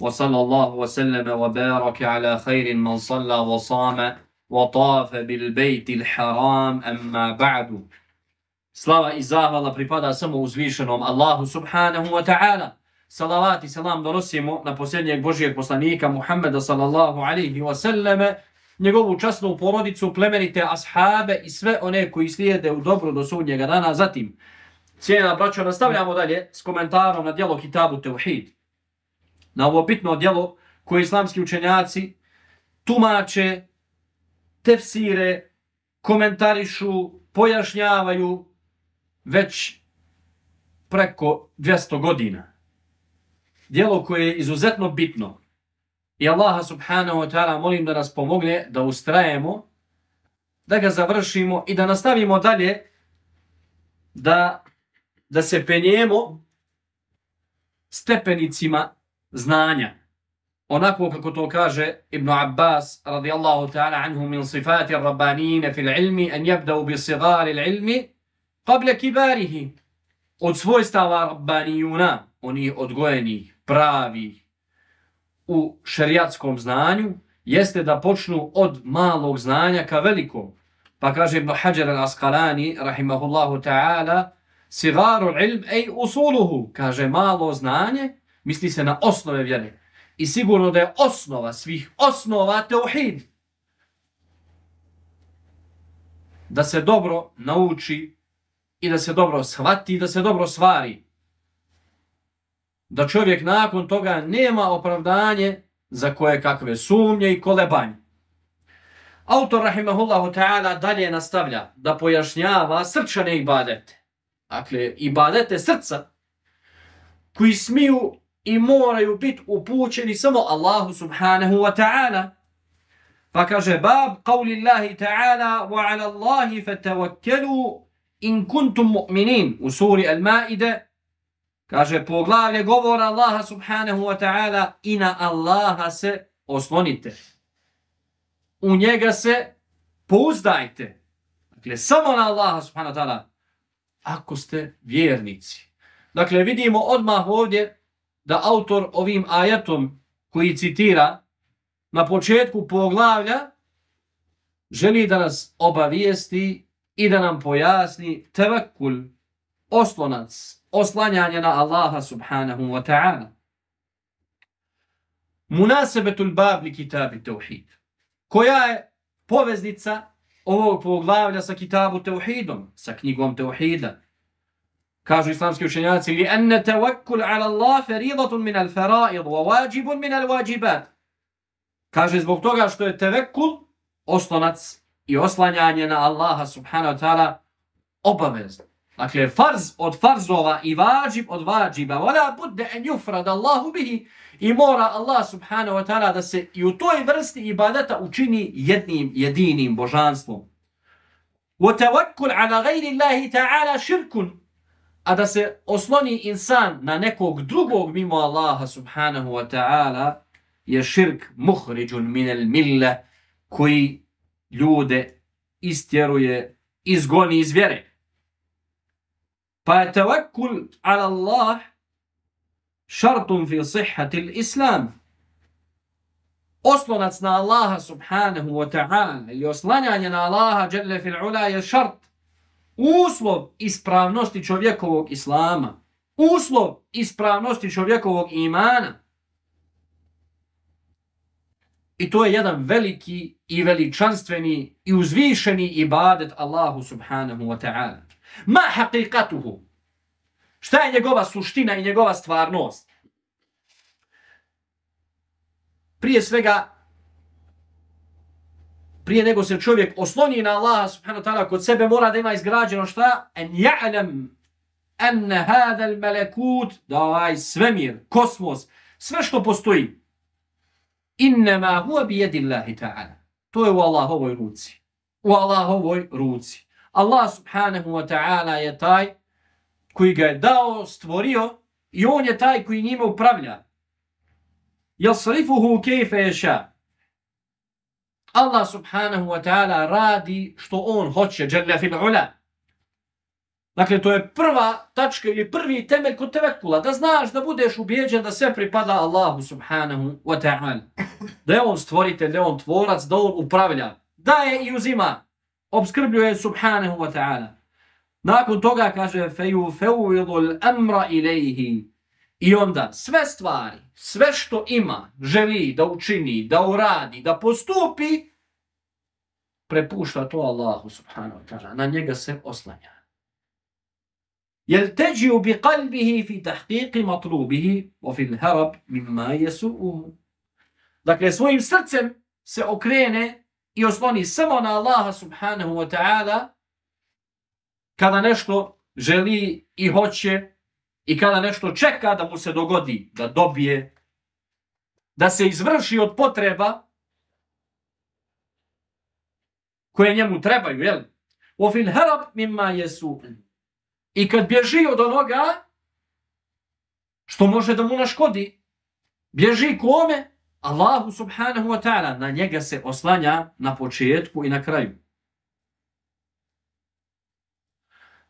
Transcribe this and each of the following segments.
وصلى الله وسلم وبارك على خير من صلى وصام وطاف بالبيت الحرام أما بعد Slava i zahvala pripada samo uzvišenom Allahu subhanahu wa ta'ala. Salavat i salam donosimo na posljednjeg Božijeg poslanika Muhammeda sallallahu alaihi wa sallame, njegovu časnu porodicu, plemenite ashabe i sve one koji slijede u dobru do sudnjega dana. Zatim, cijena braćo, nastavljamo dalje s komentarom na dijelo Kitabu Teuhid. Na ovo bitno djelo koje islamski učenjaci tumače, tefsire, komentarišu, pojašnjavaju, već preko 200 godina. Djelo koje je izuzetno bitno. I Allaha subhanahu wa ta'ala molim da nas pomogne da ustrajemo, da ga završimo i da nastavimo dalje da, da se penjemo stepenicima znanja. Onako kako to kaže Ibn Abbas radijallahu ta'ala anhu min sifati rabbanine fil ilmi an jabdau bi sigari ilmi qabla kibarihi, od svojstava rabbanijuna, oni odgojeni, pravi, u šerijatskom znanju, jeste da počnu od malog znanja ka velikom. Pa kaže Ibn Hajar al-Asqalani, rahimahullahu ta'ala, sigaru ilm ej usuluhu, kaže malo znanje, misli se na osnove vjere. I sigurno da je osnova svih osnova teuhid. Da se dobro nauči i da se dobro shvati i da se dobro svari. Da čovjek nakon toga nema opravdanje za koje kakve sumnje i kolebanje. Autor Rahimahullahu ta'ala dalje nastavlja da pojašnjava srčane ibadete. Dakle, ibadete srca koji smiju i moraju biti upućeni samo Allahu subhanahu wa ta'ala. Pa kaže bab qavli Allahi ta'ala wa ala Allahi fatavakkelu in kuntum mu'minin u suri Al-Maide kaže poglavlje govora Allaha subhanahu wa ta'ala i na Allaha se oslonite. U njega se pouzdajte. Dakle, samo na Allaha subhanahu wa ta'ala ako ste vjernici. Dakle, vidimo odmah ovdje da autor ovim ajatom koji citira na početku poglavlja želi da nas obavijesti i da nam pojasni tevakul, oslonac, oslanjanje na Allaha subhanahu wa ta'ala. Munasebetul babli kitabi tauhid. Koja je poveznica ovog poglavlja sa kitabu tauhidom, sa knjigom tauhida? Kažu islamski učenjaci, li enne tevakkul ala Allah feridatun min al faraid wa wajibun min al wajibat. Kaže zbog toga što je tevekkul oslonac i oslanjanje na Allaha subhanahu wa ta'ala obavezno. Dakle, farz od farzova i vađib od vađiba. Vala budde en jufrad Allahu bihi. I mora Allah subhanahu wa ta'ala da se i u toj vrsti ibadeta učini jednim, jedinim božanstvom. Wa tawakkul ala gajri Allahi ta'ala širkun. A da se osloni insan na nekog drugog mimo Allaha subhanahu wa ta'ala je širk muhriđun minel mille koji ljude istjeruje, izgoni iz vjere. Pa je tevakul ala Allah šartum fi sihati islam. Oslonac na Allaha subhanahu wa ta'ala ili oslanjanje na Allaha jelle fil ula je šart. Uslov ispravnosti čovjekovog islama. Uslov ispravnosti čovjekovog imana. I to je jedan veliki i veličanstveni i uzvišeni ibadet Allahu subhanahu wa ta'ala. Ma haqiqatuhu. Šta je njegova suština i njegova stvarnost? Prije svega, prije nego se čovjek osloni na Allaha subhanahu wa ta'ala, kod sebe mora da ima izgrađeno šta? En ja'lam en hadal melekut, da ovaj svemir, kosmos, sve što postoji, innama huwa bi yadillahi ta'ala. To je u Allahovoj ruci. U Allahovoj ruci. Allah subhanahu wa ta'ala je taj koji ga je dao, stvorio i on je taj koji njime upravlja. Jasrifuhu kayfa yasha. Allah subhanahu wa ta'ala radi što on hoće, jalla fil ula. Dakle, to je prva tačka ili prvi temelj kod tevekula, da znaš da budeš ubijeđen da sve pripada Allahu subhanahu wa ta'ala. Da je on stvoritelj, da je on tvorac, da on upravlja, daje i uzima, obskrbljuje subhanahu wa ta'ala. Nakon toga kaže feju feuilul amra ilaihi. I onda sve stvari, sve što ima, želi da učini, da uradi, da postupi, prepušta to Allahu subhanahu wa ta'ala. Na njega se oslanja. يلتجئ بقلبه في تحقيق مطلوبه وفي الهرب مما يسوءه Dakle, svojim srcem se okrene i osloni samo na Allaha subhanahu wa ta'ala kada nešto želi i hoće I kada nešto čeka da mu se dogodi, da dobije, da se izvrši od potreba koje njemu trebaju, jel? Ofin herab mimma jesu. I kad bježi od onoga, što može da mu naškodi, bježi kome? Allahu subhanahu wa ta'ala na njega se oslanja na početku i na kraju.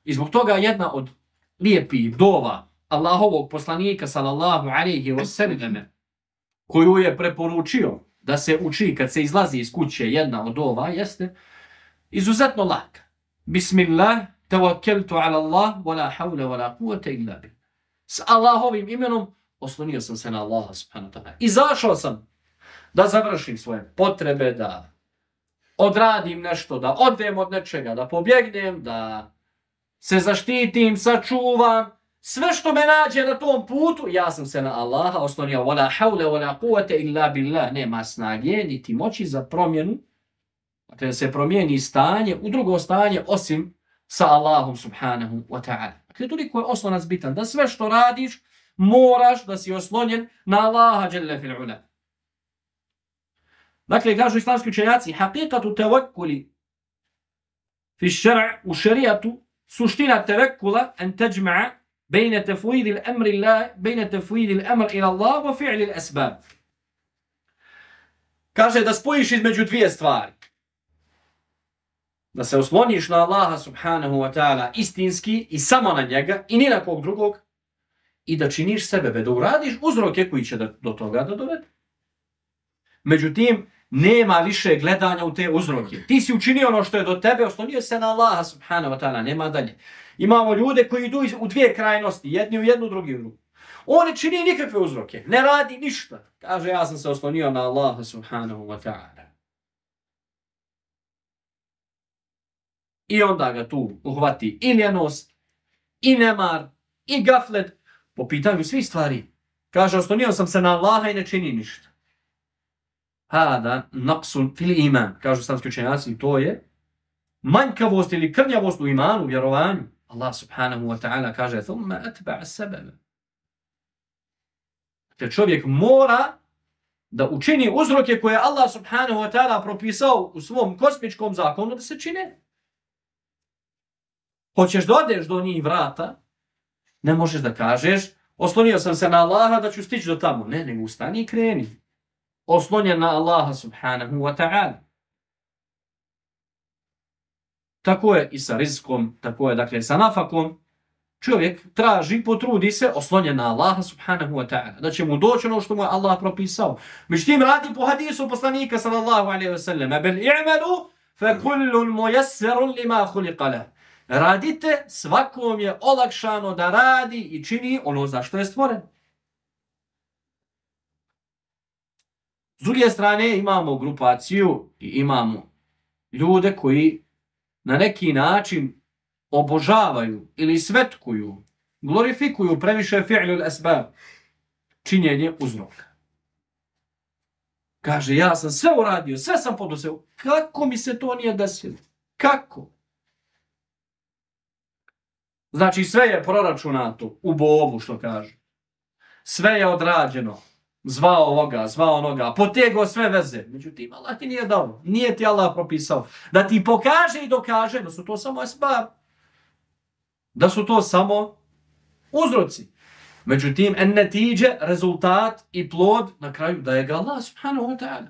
I zbog toga jedna od lijepi dova Allahovog poslanika sallallahu alaihi wa sallam koju je preporučio da se uči kad se izlazi iz kuće jedna od ova jeste izuzetno laka. Bismillah, tawakkeltu ala Allah, wala hawla wala quwata illa billah. S Allahovim imenom oslonio sam se na Allaha subhanahu ta'ala. Izašao sam da završim svoje potrebe, da odradim nešto, da odem od nečega, da pobjegnem, da se zaštitim, sačuvam. Sve što me nađe na tom putu, ja sam se na Allaha oslonio. Wala hawla wala quwata illa billah. Nema snage, niti moći za promjenu. Dakle, se promijeni stanje u drugo stanje, osim sa Allahom subhanahu wa ta'ala. Dakle, toliko je oslonac bitan, da sve što radiš, moraš da si oslonjen na Allaha jalla fil ula. Dakle, kažu islamski učenjaci, haqiqatu tavakkuli fi šara' u šarijatu, suština tevekula en teđma'a bejne tefuidi l'amri Allah, bejne tefuidi l'amr ila Allah, wa fi'li l'asbab. Kaže da spojiš između dvije stvari da se osloniš na Allaha subhanahu wa ta'ala istinski i samo na njega i ni na kog drugog i da činiš sebebe, da uradiš uzroke koji će da, do toga da dovede. Međutim, nema više gledanja u te uzroke. Ti si učinio ono što je do tebe, oslonio se na Allaha subhanahu wa ta'ala, nema dalje. Imamo ljude koji idu u dvije krajnosti, jedni u jednu, drugi u drugu. On ne čini nikakve uzroke, ne radi ništa. Kaže, ja sam se oslonio na Allaha subhanahu wa ta'ala. I onda ga tu uhvati i ljenost, i nemar, i gaflet, po pitanju svih stvari. Kaže, oslonio sam se na Allaha i ne čini ništa. Hada naqsun fil iman, kažu islamski učenjaci, to je manjkavost ili krnjavost u imanu, vjerovanju. Allah subhanahu wa ta'ala kaže, thumma atba'a sebebe. Dakle, čovjek mora da učini uzroke koje Allah subhanahu wa ta'ala propisao u svom kosmičkom zakonu da se čine. Hoćeš da odeš do njih vrata, ne možeš da kažeš, oslonio sam se na Allaha da ću stići do tamo. Ne, nego ustani i kreni. Oslonjen na Allaha subhanahu wa ta'ala. Tako je i sa rizkom, tako je dakle sa nafakom. Čovjek traži, potrudi se, oslonjen na Allaha subhanahu wa ta'ala. Da će mu doći ono što mu je Allah propisao. Međutim, radi po hadisu poslanika sallallahu alaihi wa sallam. Ebel i'malu, fe kullun mujassarun lima khuliqala radite, svakom je olakšano da radi i čini ono za što je stvoren. S druge strane imamo grupaciju i imamo ljude koji na neki način obožavaju ili svetkuju, glorifikuju previše fi'lul asbab, činjenje uzroka. Kaže, ja sam sve uradio, sve sam poduzeo. Kako mi se to nije desilo? Kako? Znači sve je proračunato u bobu što kaže. Sve je odrađeno zvao ovoga, zvao onoga, potego sve veze. Međutim, Allah ti nije dao, nije ti Allah propisao. Da ti pokaže i dokaže da su to samo esbab. Da su to samo uzroci. Međutim, en netiđe, rezultat i plod na kraju da je ga Allah subhanahu wa ta'ala.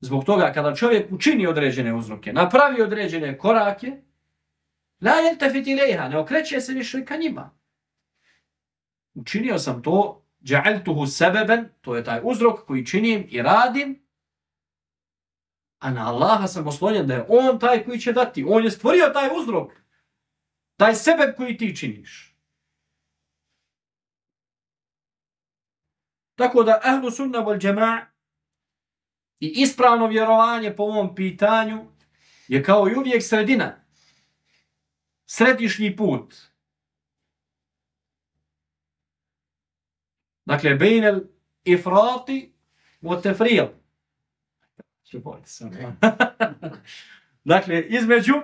Zbog toga, kada čovjek učini određene uzroke, napravi određene korake, la jel tefit ilaiha, ne okreće se više ka njima. Učinio sam to, ja'altuhu sebeben, to je taj uzrok koji činim i radim, a na Allaha sam oslonjen da je On taj koji će dati. On je stvorio taj uzrok, taj sebe koji ti činiš. Tako da ahlu sunna wal džema' i ispravno vjerovanje po ovom pitanju je kao i uvijek sredina. Središnji put. Dakle, bejnel ifrati o tefrijel. dakle, između,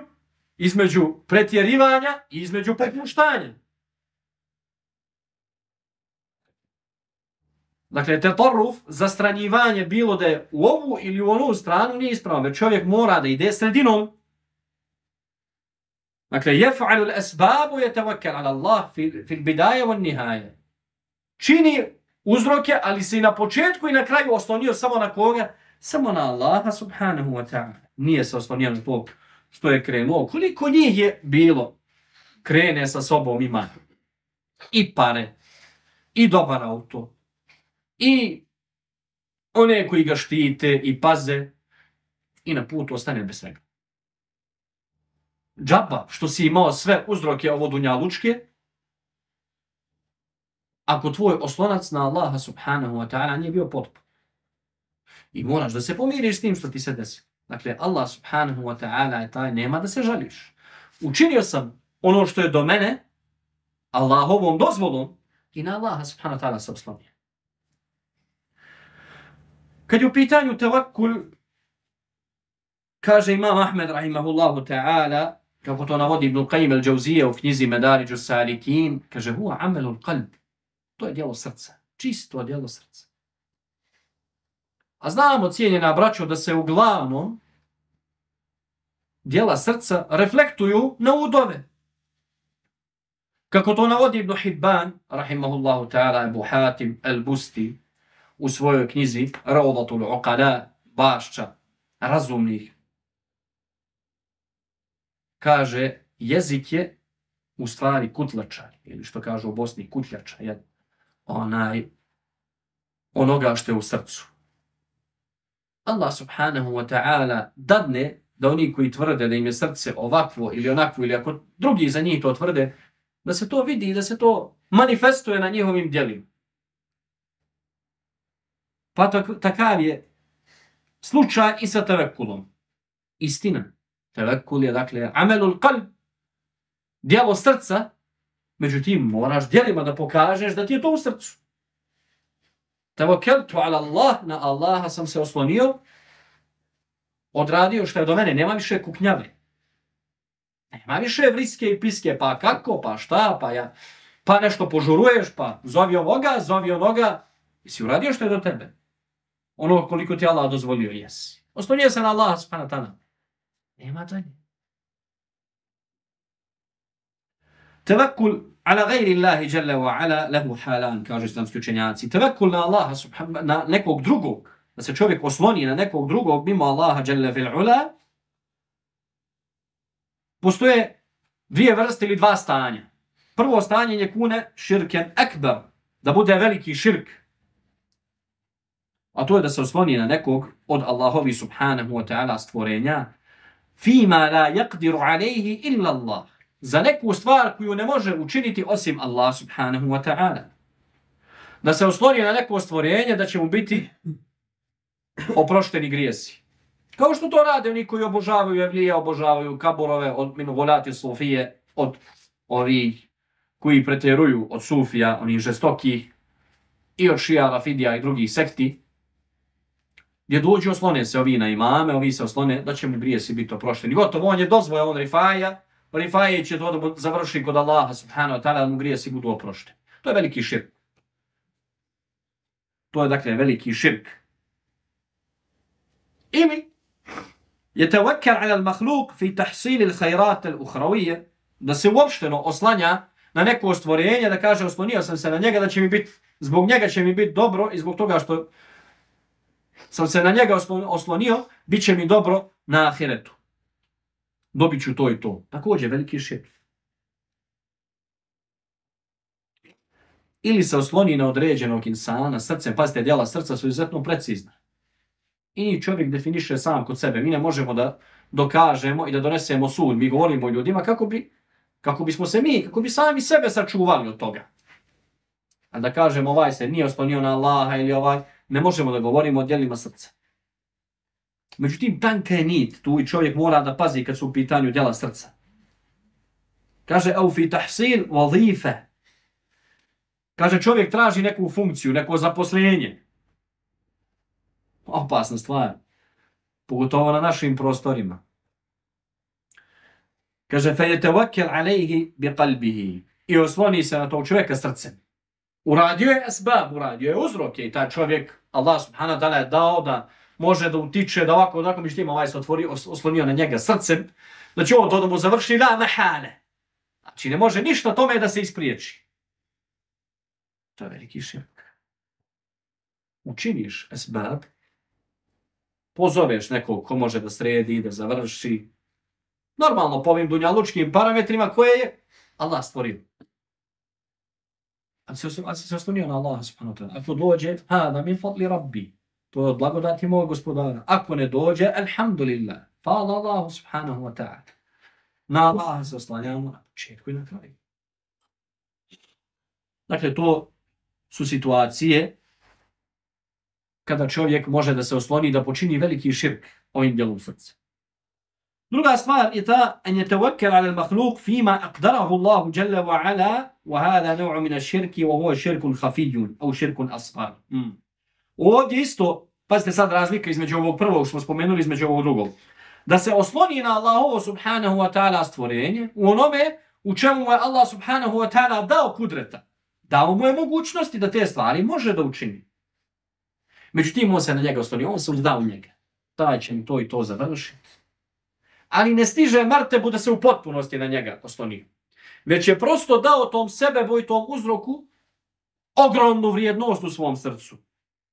između pretjerivanja i između popuštanja. Dakle, te toruf, zastranjivanje bilo da je u ovu ili u onu stranu nije ispravno, već čovjek mora da ide sredinom. Dakle, jef'alu l'esbabu je tevakel ala Allah fil, bidaje von nihaje. Čini uzroke, ali se i na početku i na kraju oslonio samo na koga? Samo na Allaha subhanahu wa ta'ala. Nije se oslonio na to što je krenuo. Koliko njih je bilo krene sa sobom ima i pare, i dobar auto, i one koji ga štite i paze i na putu ostane bez svega. Džaba, što si imao sve uzroke ovo dunjalučke, ako tvoj oslonac na Allaha subhanahu wa ta'ala nije bio potpun. I moraš da se pomiriš s tim što ti se desi. Dakle, Allah subhanahu wa ta'ala je taj, nema da se žališ. Učinio sam ono što je do mene, Allahovom dozvolom, i na Allaha subhanahu wa ta'ala se oslonio. Kad je u pitanju tevakul, kaže imam Ahmed rahimahullahu ta'ala, kako to navodi Ibn Qayyim al-đauzije u knjizi Medariđu Salikin, kaže, huwa amelul qalb. To je djelo srca. Čisto djelo srca. A znamo, cijenjena braćo, da se uglavnom djela srca reflektuju na udove. Kako to navodi Ibn Hibban, rahimahullahu ta'ala, Abu Hatim, al-Busti, u svojoj knjizi Rawdatul Uqala, bašća razumnih. Kaže, jezik je u stvari kutlačar, ili što kaže u Bosni, kutljača, jedan onaj, onoga što je u srcu. Allah subhanahu wa ta'ala dadne da oni koji tvrde da im je srce ovakvo ili onakvo, ili ako drugi za njih to tvrde, da se to vidi i da se to manifestuje na njihovim djelima. Pa takav je slučaj i sa tevekulom. Istina. Tevekul je dakle amelul qalb, dijelo srca, međutim moraš djelima da pokažeš da ti je to u srcu. Tevekeltu ala Allah, na Allaha sam se oslonio, odradio što je do mene, nema više kuknjave. Nema više vriske i piske, pa kako, pa šta, pa ja, pa nešto požuruješ, pa zovi ovoga, zovi onoga, i si uradio što je do tebe ono koliko ti Allah dozvolio, jesi. Oslonio se na Allah, subhanahu ta'ala. Nema dalje. Tevakul ala gajri Allahi jalla wa ala lehu halan, kažu islamski učenjaci. Tevakul na Allaha, na nekog drugog, da se čovjek osloni na nekog drugog mimo Allaha jalla fil ula, postoje dvije vrste ili dva stanja. Prvo stanje je kune širken ekber, da bude veliki širk, a to je da se osloni na nekog od Allahovi subhanahu wa ta'ala stvorenja, fima la yaqdiru alayhi illa Allah. Za neku stvar koju ne može učiniti osim Allah subhanahu wa ta'ala. Da se osloni na neko stvorenje da će mu biti oprošteni grijesi. Kao što to rade oni koji obožavaju evlija, obožavaju kaborove od minugolati sufije, od ovih koji preteruju od sufija, oni žestoki, i od šija, rafidija i drugih sekti, gdje dođu oslone se ovi na imame, ovi se oslone, da će mu grijesi biti oprošteni. Gotovo, on je dozvoja, on rifaja, rifaje će to da završi kod Allaha subhanahu wa ta'ala, da mu grije si budu oprošteni. To je veliki širk. To je dakle veliki širk. Ili je tevakkal ala al-mahluk fi tahsil al-khayrat al-ukhrawiyya da se uopšteno oslanja na neko stvorenje, da kaže oslonio sam se na njega, da će mi biti, zbog njega će mi biti dobro i zbog toga što sam se na njega oslonio, bit će mi dobro na ahiretu. Dobit ću to i to. Također, veliki širk. Ili se osloni na određenog insana, srcem, pazite, djela srca su izuzetno precizna. I čovjek definiše sam kod sebe. Mi ne možemo da dokažemo i da donesemo sud. Mi govorimo ljudima kako bi kako bismo se mi, kako bi sami sebe sačuvali od toga. A da kažemo ovaj se nije oslonio na Allaha ili ovaj, ne možemo da govorimo o djelima srca. Međutim, tanka je nit, tu i čovjek mora da pazi kad su u pitanju djela srca. Kaže, au fi tahsin wazife. Kaže, čovjek traži neku funkciju, neko zaposlenje. Opasna stvar. Pogotovo na našim prostorima. Kaže, fe je tevakkel alejhi bi kalbihi. I osloni se na tog čovjeka srcem. Uradio je esbab, uradio je uzroke i taj čovjek, Allah subhanahu wa ta'ala je dao da može da utiče, da ovako, onako mi štima, ovaj se otvori, oslonio na njega srcem, da će ovo to da mu završi la mehane. Znači, ne može ništa tome da se ispriječi. To je veliki širk. Učiniš esbab, pozoveš nekog ko može da sredi, da završi, Normalno po ovim dunjalučkim parametrima koje je Allah stvorio. Ali se, ali se oslonio na Allah subhanahu wa ta'ala. Ako dođe, ha, da mi fadli rabbi. To je od blagodati mojeg gospodara. Ako ne dođe, alhamdulillah. Fala Allah subhanahu wa ta'ala. Na Allah se oslanjamo na početku i na kraju. Dakle, to su situacije kada čovjek može da se osloni da počini veliki širk ovim djelom srca. Druga stvar je ta en je tevekkel ala al-mahluk fima aqdarahu Allah jalla wa ala wa hada naw'u min ash-shirki wa huwa shirkun khafiyun au shirkun asghar. Mm. Ovdje isto, pazite sad razlika između ovog prvog smo spomenuli između ovog drugog. Da se osloni na Allahovo subhanahu wa ta'ala stvorenje u onome u čemu je Allah subhanahu wa ta'ala dao kudreta. Dao mu je mogućnosti da te stvari može da učini. Međutim, on se na njega osloni, on se uzdao njega. Da će mi to i to završiti ali ne stiže Martebu da se u potpunosti na njega osloni. Već je prosto dao tom sebe i tom uzroku ogromnu vrijednost u svom srcu.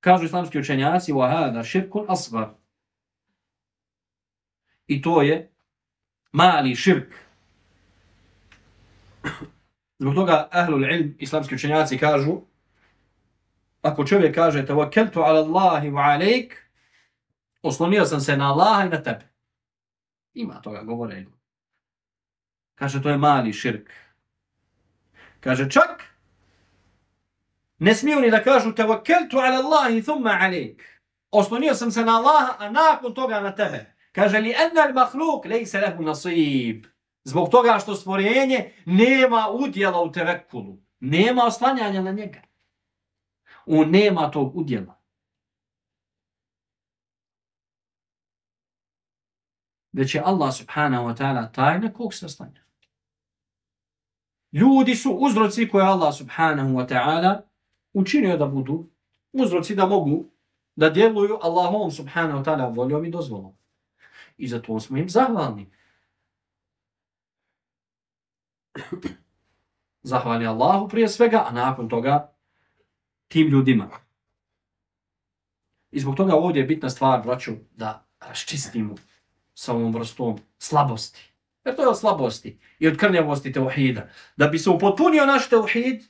Kažu islamski učenjaci, وَهَذَا شِرْكٌ asgar. I to je mali širk. Zbog toga ahlul ilm, islamski učenjaci kažu, ako čovjek kaže, tawakkaltu ala Allahi wa alejk, oslonio sam se na Allaha i na tebe. Ima toga govore. Kaže, to je mali širk. Kaže, čak ne smiju ni da kažu tevakeltu ala Allahi thumma alik. Oslonio sam se na Allaha, a nakon toga na tebe. Kaže, li enna al mahluk lejse lehu nasib. Zbog toga što stvorenje nema udjela u tevekulu. Nema oslanjanja na njega. On nema tog udjela. već je Allah subhanahu wa ta'ala taj na kog se oslanja. Ljudi su uzroci koje Allah subhanahu wa ta'ala učinio da budu uzroci da mogu da djeluju Allahom subhanahu ta'ala voljom i dozvolom. I zato smo im zahvalni. Zahvali Allahu prije svega, a nakon toga tim ljudima. I zbog toga ovdje je bitna stvar, braću, da raščistimo sa ovom vrstom slabosti. Jer to je od slabosti i od krnjavosti teuhida. Da bi se upotpunio naš teuhid,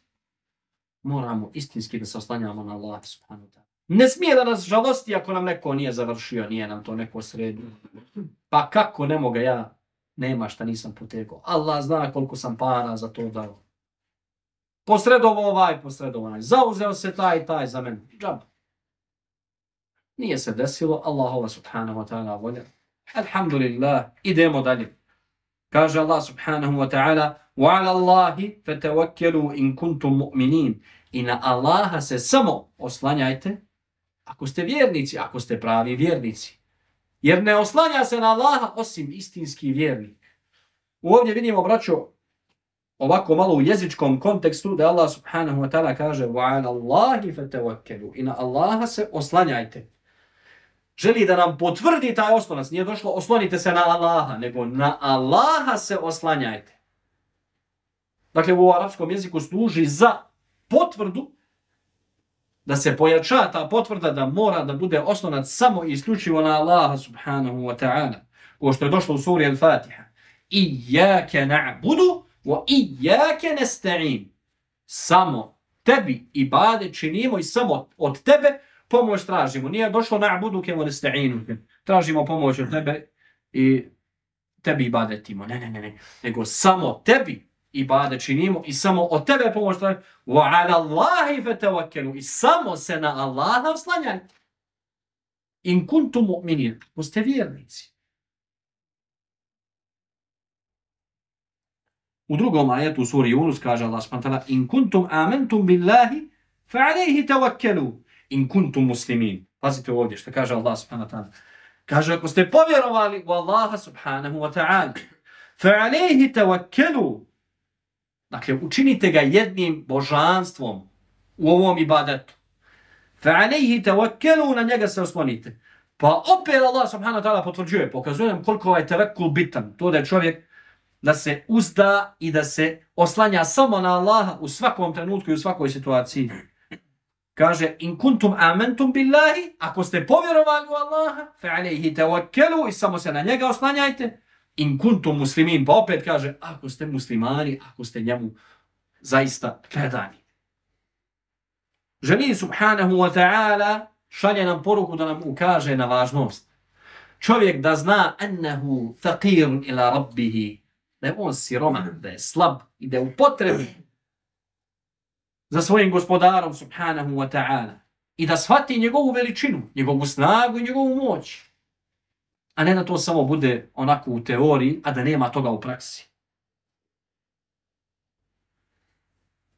moramo istinski da se oslanjamo na Allah subhanahu ta'ala. Ne smije da nas žalosti ako nam neko nije završio, nije nam to neko sredio. Pa kako ne moga ja, nema šta nisam potegao. Allah zna koliko sam para za to dao. Posredovo ovaj, posredovo onaj. Zauzeo se taj i taj za mene. Džab. Nije se desilo, Allahova subhanahu wa ta'ala volja. Alhamdulillah, idemo dalje. Kaže Allah subhanahu wa ta'ala وَعَلَى اللَّهِ فَتَوَكَّلُوا إِن كُنْتُمْ مُؤْمِنِينَ I na Allaha se samo oslanjajte ako ste vjernici, ako ste pravi vjernici. Jer ne oslanja se na Allaha osim istinski vjernik. Ovdje vidimo, braćo, ovako malo u jezičkom kontekstu da Allah subhanahu wa ta'ala kaže وَعَلَى اللَّهِ فَتَوَكَّلُوا I na Allaha se oslanjajte. Želi da nam potvrdi taj oslonac. Nije došlo oslonite se na Allaha, nego na Allaha se oslanjajte. Dakle, u arapskom jeziku služi za potvrdu da se pojača ta potvrda da mora da bude oslonac samo i isključivo na Allaha subhanahu wa ta'ala. Ko što je došlo u suri Al-Fatiha. Iyake na'budu wa iyake nesta'in. Samo tebi i bade činimo i samo od tebe pomoć tražimo. Nije došlo na'budu kemo nesta'inu. Tražimo pomoć od tebe i tebi ibadetimo. Ne, ne, ne, ne. Nego samo tebi ibade činimo i samo od tebe pomoć tražimo. Wa ala Allahi fetavakkenu. I samo se na Allaha oslanjajte. In kuntum mu'minin. Poste vjernici. U drugom ajetu u suri Yunus kaže Allah s.w.t. In kuntum amantum billahi fa alayhi tawakkalu In kuntum muslimin. Pazite ovdje što kaže Allah s.w.t. Kaže ako ste povjerovali u Allaha subhanahu wa ta'ala fa alayhi tawakkalu Dakle, učinite ga jednim božanstvom u ovom ibadetu. Fa alejhi tavakkelu na njega se oslonite. Pa opet Allah subhanahu wa ta'ala potvrđuje, pokazuje nam koliko ovaj tevekul bitan. To da je čovjek da se uzda i da se oslanja samo na Allaha u svakom trenutku i u svakoj situaciji. Kaže, in kuntum amentum billahi, ako ste povjerovali u Allaha, fe alejhi tawakkelu i samo se na njega oslanjajte. In kuntum muslimin, pa opet kaže, ako ste muslimani, ako ste njemu zaista predani. Želi subhanahu wa ta'ala šalje nam poruku da nam ukaže na važnost. Čovjek da zna ennehu faqir ila rabbihi, da je on siroman, da je slab i da je u potrebi za svojim gospodarom subhanahu wa ta'ala i da shvati njegovu veličinu, njegovu snagu i njegovu moć A ne da to samo bude onako u teoriji, a da nema toga u praksi.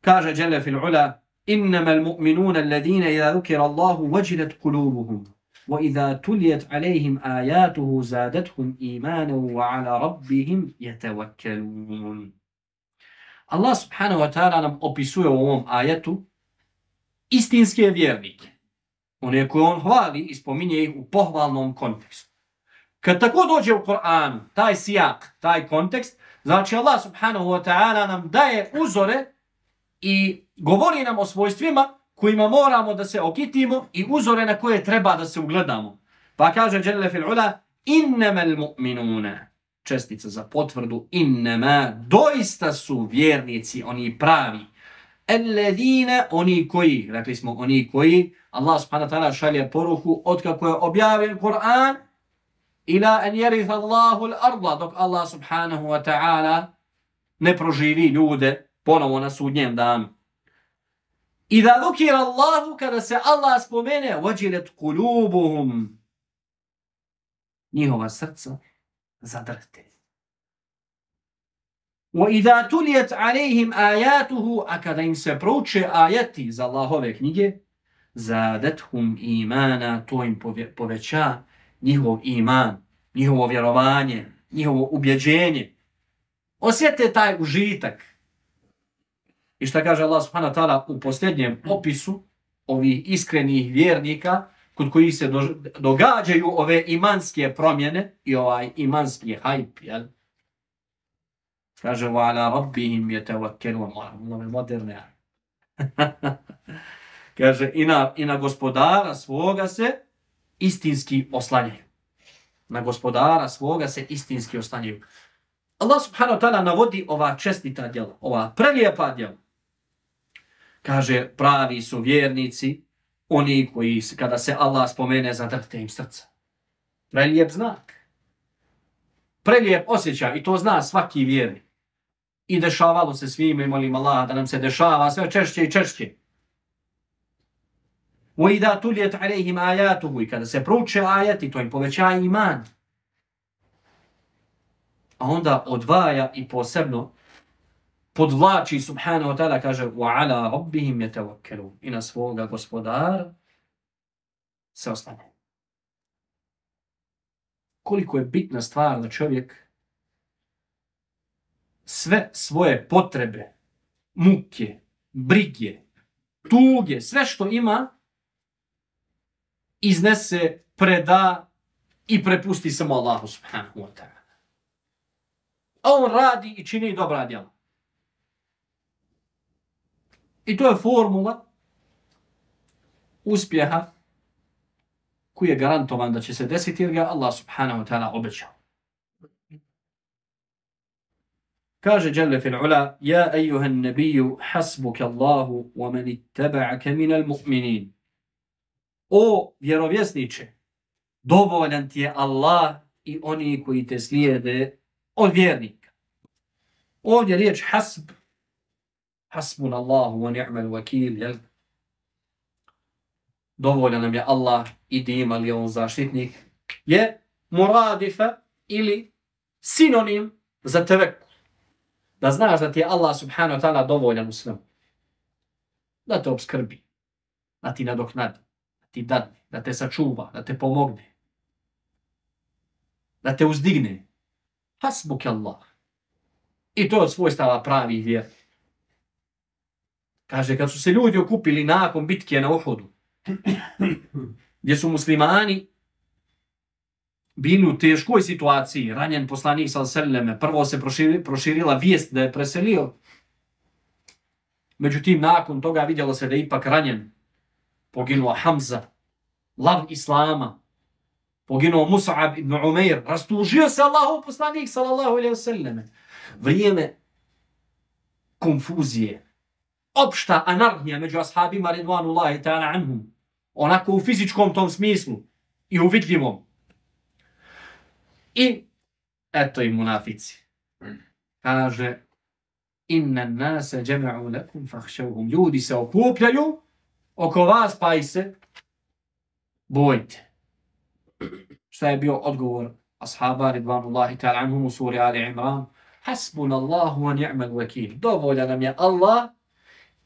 Kaže Jelle fil ula, innama al-mu'minuna alladhina idha dhukira Allahu wajilat qulubuhum وَإِذَا تُلِيَتْ عَلَيْهِمْ آيَاتُهُ زَادَتْهُمْ إِيمَانًا وَعَلَى رَبِّهِمْ يَتَوَكَّلُونَ Allah subhanahu wa ta'ala nam opisuje u ovom ajetu istinske vjernike. One koje on hvali i spominje ih u pohvalnom kontekstu. Kad tako dođe u Kur'an, taj sijak, taj kontekst, znači Allah subhanahu wa ta'ala nam daje uzore i govori nam o svojstvima kojima moramo da se okitimo i uzore na koje treba da se ugledamo. Pa kaže Jelle fil ula, innemel mu'minuna, čestica za potvrdu, innema, doista su vjernici, oni pravi, Alladine, oni koji, rekli smo oni koji, Allah subhanahu wa ta'ala šalje poruku od kako je objavljen Kur'an, ila en jerith Allahu l'arda, dok Allah subhanahu wa ta'ala ne proživi ljude ponovo na sudnjem danu. I da dukira Allahu kada se Allah spomene, vađilet kulubuhum. Njihova srca zadrte. وَإِذَا تُلِيَتْ tuliyat آيَاتُهُ A akada im se prouče ajati za Allahove knjige zadatuhum imana to im poveća njihov iman njihovo vjerovanje njihovo ubjeđenje osjete taj užitak I šta kaže Allah subhanahu wa ta'ala u posljednjem opisu ovih iskrenih vjernika kod kojih se događaju ove imanske promjene i ovaj imanski hajp, jel? Kaže, wa ala rabbihim je tevakkenu, malo moderne. kaže, i na, i na gospodara svoga se istinski oslanjaju. Na gospodara svoga se istinski oslanjaju. Allah subhanahu wa ta'ala navodi ova čestita djela, ova prelijepa djela kaže pravi su vjernici, oni koji kada se Allah spomene zadrte im srca. Prelijep znak. Prelijep osjećaj i to zna svaki vjernik. I dešavalo se svime, molim Allah, da nam se dešava sve češće i češće. وَإِذَا تُلِيَتْ عَلَيْهِمْ آيَاتُهُ I kada se prouče ajati, to im poveća iman. A onda odvaja i posebno podvlači subhanahu wa ta'ala kaže wa ala rabbihim yatawakkalun i na svoga gospodara se ostane. Koliko je bitna stvar da čovjek sve svoje potrebe, muke, brige, tuge, sve što ima, iznese, preda i prepusti samo Allahu subhanahu wa ta'ala. A on radi i čini dobra djela. I to je formula uspjeha koji je garantovan da će se desiti jer ga Allah subhanahu wa ta'ala obećao. Kaže Jelle fil ula, Ja ejuhan nebiju, hasbuke Allahu, wa man ittaba'aka minal mu'minin. O vjerovjesniče, dovoljan ti je Allah i oni koji te slijede od vjernika. Ovdje riječ hasb, hasbun Allahu wa ni'mal vakil, jel? Dovoljan nam je Allah i dima li on zaštitnik, je muradifa ili sinonim za tevekul. Da znaš da ti je Allah subhanahu wa ta'ala dovoljan u svemu. Da te obskrbi, da ti nadoknadi, ti dadne, da te sačuva, da te pomogne, da te uzdigne. Hasbuk Allah. I to je od svojstava pravi vjer. Kaže, kad su se ljudi okupili nakon bitke na Uhudu, gdje su muslimani bili u teškoj situaciji, ranjen poslanik sa Seleme, prvo se proširi, proširila vijest da je preselio. Međutim, nakon toga vidjelo se da je ipak ranjen. Poginuo Hamza, lav Islama, poginuo Mus'ab ibn Umair, rastužio se Allahov poslanik sallallahu alaihi wasallam. Vrijeme konfuzije, opšta anarhija među ashabima ridvanullahi ta'ala anhum, onako u fizičkom tom smislu i u vidljivom. I eto i munafici. Kaže, inna nase džema'u lakum fahšavhum. Ljudi se okupljaju oko vas, pa i se bojte. Šta je bio odgovor ashaba ridvanullahi ta'ala anhum u suri Ali Imran? Hasbun Allahu wa ni'mal vakil. Dovolja nam je Allah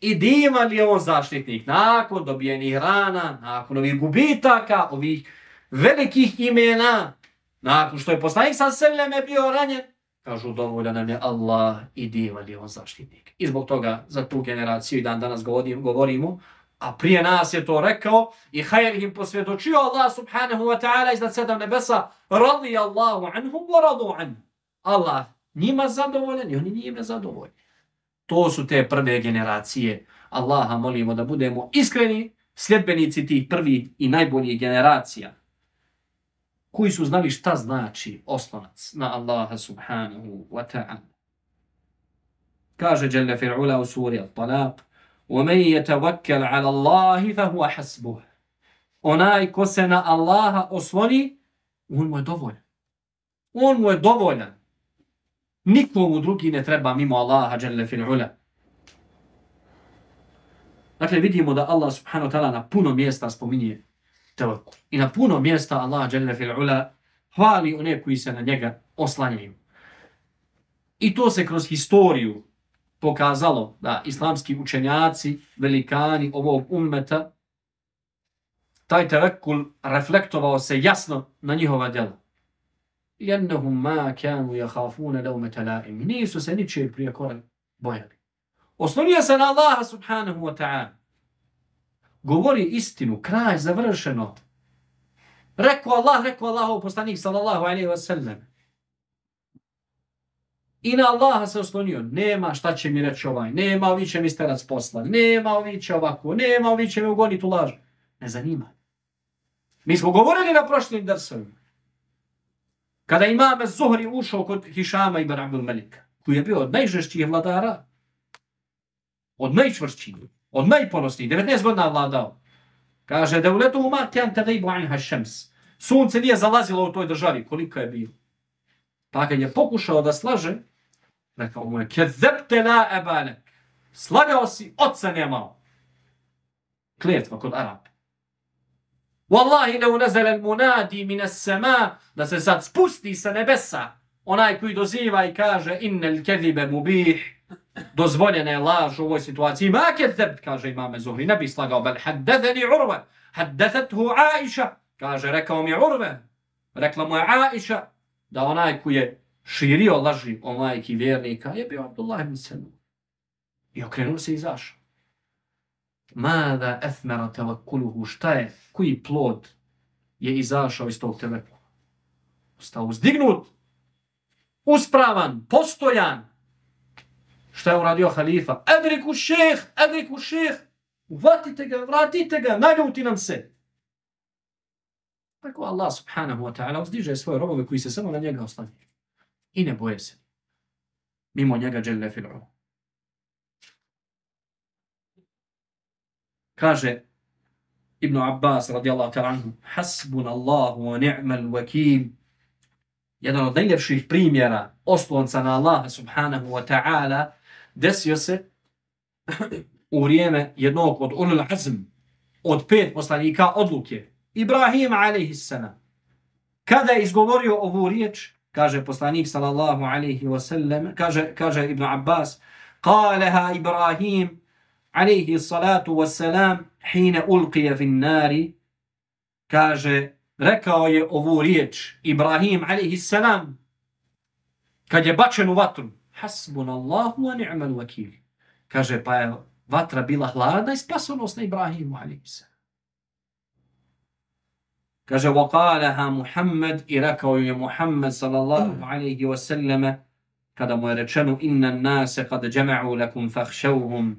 i divan li je on zaštitnik nakon dobijenih rana, nakon ovih gubitaka, ovih velikih imena, nakon što je poslanik sa seleme bio ranjen, kažu dovolja nam je Allah i divan li je on zaštitnik. I zbog toga za tu generaciju i dan danas govorimo, govorimo a prije nas je to rekao i hajr im posvjedočio Allah subhanahu wa ta'ala iznad sedam nebesa radi Allahu anhum wa radu an. Allah njima zadovoljan i oni njima zadovoljni. To su te prve generacije. Allaha molimo da budemo iskreni sljedbenici tih prvi i najboljih generacija koji su znali šta znači oslonac na Allaha subhanahu wa ta'ala. Kaže Jelle Fir'ula u suri Al-Talaq وَمَنْ يَتَوَكَّلْ عَلَى اللَّهِ فَهُوَ حَسْبُهُ Onaj ko se na Allaha osloni, on mu je dovoljan. On mu je dovoljan. Nikomu drugi ne treba mimo Allaha Jalla fi'ula. Dakle, vidimo da Allah subhanahu wa ta'ala na puno mjesta spominje tevakul. I na puno mjesta Allah Jalla fi'ula hvali one koji se na njega oslanjaju. I to se kroz historiju pokazalo da islamski učenjaci, velikani ovog ummeta, taj tevekul reflektovao se jasno na njihova djela. Jennehum ma kanu jahafune leumete laim. Nisu se ničije prije kore bojali. Oslonio se na Allaha subhanahu wa ta'ala. Govori istinu, kraj završeno. Rekao Allah, rekao Allah, poslanik sallallahu alaihi wa sallam. I na Allaha se oslonio. Nema šta će mi reći ovaj. Nema ovi će mi starac posla. Nema ovi će ovako. Nema ovi će me ugoniti u laž. Ne zanima. Mi smo govorili na prošlim drsovima. Kada imame Zuhri ušao kod Hišama i Abdul Melika, koji je bio od najžešćih vladara, od najčvršćih, od najponosnijih, 19 godina vladao, kaže da u letu umar tjan tada gajbu anha šems. Sunce nije zalazilo u toj državi, koliko je bilo. Pa kad je pokušao da slaže, rekao mu je, kezepte la ebalek. Slagao si, oca nemao. Klijetva kod Arab. Wallahi ne unazele munadi mine sema, da se sad spusti sa nebesa, onaj koji doziva i kaže, innel kezibe mubih, dozvoljena je laž u ovoj situaciji. Ma kezeb, kaže imame Zuhri, ne bi slagao, bel haddetheni urve, haddethethu Aisha, kaže, rekao mi urve, rekla mu je Aisha, da onaj koji je širio laži o majki vjernika je bio Abdullah ibn Salul. I okrenuo se i izašao. Mada ethmera telakuluhu, šta je, koji plod je izašao iz tog telefona? Ostao uzdignut, uspravan, postojan. Šta je uradio halifa? Edriku šeh, edriku šeh, uvatite ga, vratite ga, naljuti nam se. Tako Allah subhanahu wa ta'ala uzdiže svoje robove koji se samo na njega oslanjaju. I ne boje se. Mimo njega dželle fil'u. Kaže Ibn Abbas radijallahu ta'ala anhu Hasbunallahu wa ni'mal wakil Jedan od najljepših primjera oslonca na Allaha subhanahu wa ta'ala desio se u vrijeme jednog od ulul azm od pet poslanika odluke Ibrahim alaihissalam kada je izgovorio ovu riječ kaže poslanik sallallahu alaihi wa sallam kaže, kaže Ibn Abbas قالها إبراهيم عليه الصلاة والسلام حين ألقي في النار kaže rekao je ovu riječ Ibrahim alaihi salam kad je bačen u vatru hasbunallahu wa ni'mal wakil kaže pa je vatra bila hladna i spasonosna Ibrahimu alaihi salam Kaže وقالها Muhammed i rekao je Muhammed sallallahu alaihi wa sallam kada mu je rečeno inna nase kad jama'u lakum fakhshawhum